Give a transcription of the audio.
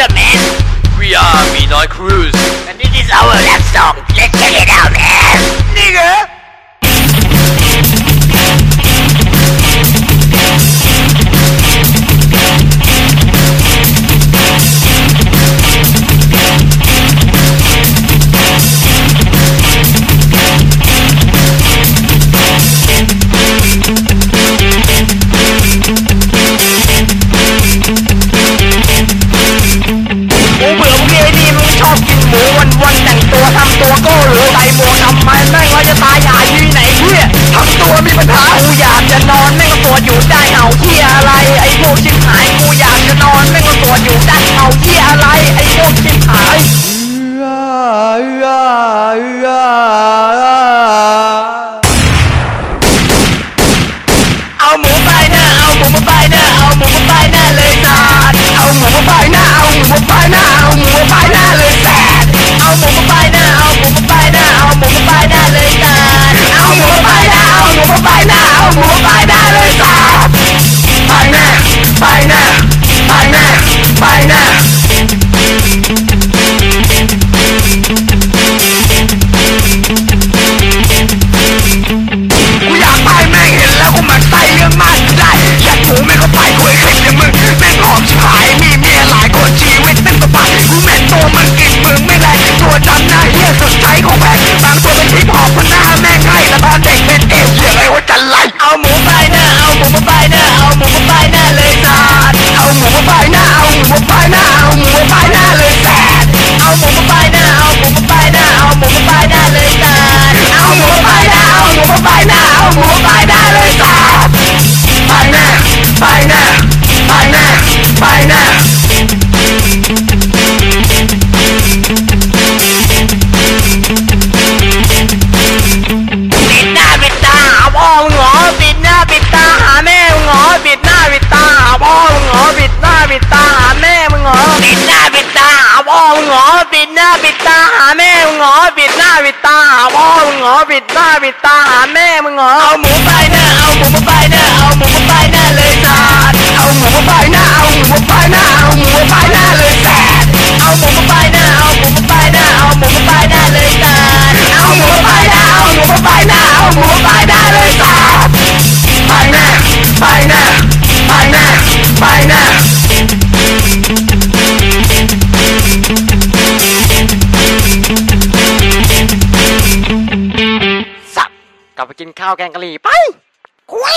Up, man? We are Midnight Cruise. And this is our love song. Let's check it out, man. Nigga! back. บิดหน้าบิดตาหาแม่มึงหอบิดหน้าบิดตาหาพ่อมึงหอบิดหน้าบิดตาหาแม่มึงหอเอาหมูไปหน้าเอาหมูไปหน้าเอาหมูไปหน้าเลยนา ไปกินข้าวแกงกะหรี่ไปคุย